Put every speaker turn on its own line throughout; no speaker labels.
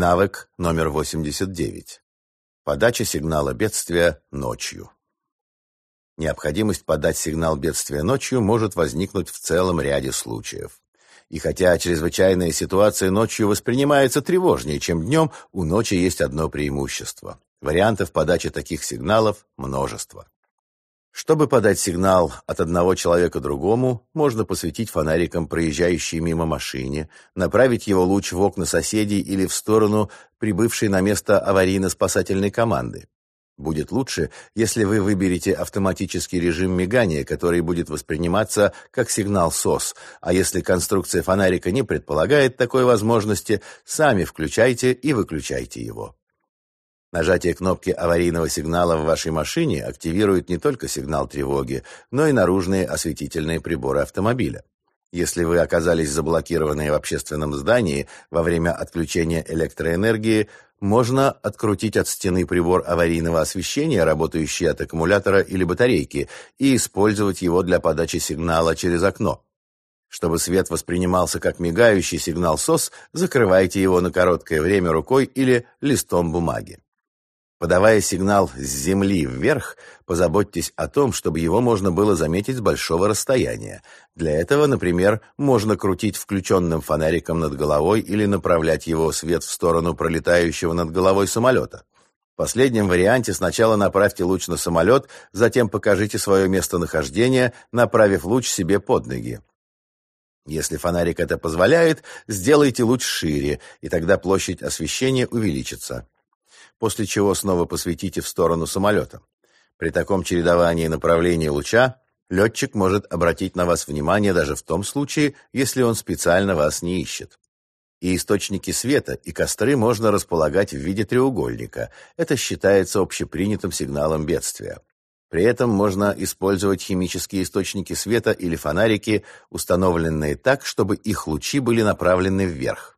Навык номер 89. Подача сигнала бедствия ночью. Необходимость подать сигнал бедствия ночью может возникнуть в целом ряде случаев. И хотя чрезвычайная ситуация ночью воспринимается тревожнее, чем днем, у ночи есть одно преимущество. Вариантов подачи таких сигналов множество. Чтобы подать сигнал от одного человека другому, можно посветить фонариком проезжающей мимо машине, направить его луч в окна соседей или в сторону прибывшей на место аварийно-спасательной команды. Будет лучше, если вы выберете автоматический режим мигания, который будет восприниматься как сигнал СОС, а если конструкция фонарика не предполагает такой возможности, сами включайте и выключайте его. Нажатие кнопки аварийного сигнала в вашей машине активирует не только сигнал тревоги, но и наружные осветительные приборы автомобиля. Если вы оказались заблокированы в общественном здании во время отключения электроэнергии, можно открутить от стены прибор аварийного освещения, работающий от аккумулятора или батарейки, и использовать его для подачи сигнала через окно. Чтобы свет воспринимался как мигающий сигнал СОС, закрывайте его на короткое время рукой или листом бумаги. Подавая сигнал с земли вверх, позаботьтесь о том, чтобы его можно было заметить с большого расстояния. Для этого, например, можно крутить включенным фонариком над головой или направлять его свет в сторону пролетающего над головой самолета. В последнем варианте сначала направьте луч на самолет, затем покажите свое местонахождение, направив луч себе под ноги. Если фонарик это позволяет, сделайте луч шире, и тогда площадь освещения увеличится после чего снова посветите в сторону самолета. При таком чередовании направления луча летчик может обратить на вас внимание даже в том случае, если он специально вас не ищет. И источники света, и костры можно располагать в виде треугольника. Это считается общепринятым сигналом бедствия. При этом можно использовать химические источники света или фонарики, установленные так, чтобы их лучи были направлены вверх.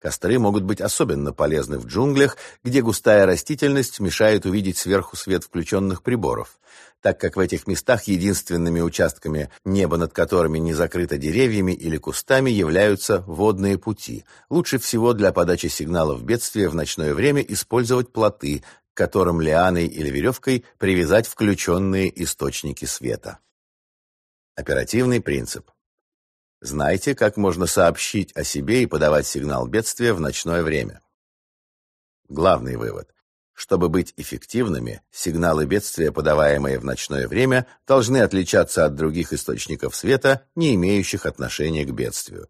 Костры могут быть особенно полезны в джунглях, где густая растительность мешает увидеть сверху свет включенных приборов, так как в этих местах единственными участками неба, над которыми не закрыто деревьями или кустами, являются водные пути. Лучше всего для подачи сигналов бедствия в ночное время использовать плоты, к которым лианой или веревкой привязать включенные источники света. Оперативный принцип. Знайте, как можно сообщить о себе и подавать сигнал бедствия в ночное время. Главный вывод. Чтобы быть эффективными, сигналы бедствия, подаваемые в ночное время, должны отличаться от других источников света, не имеющих отношения к бедствию.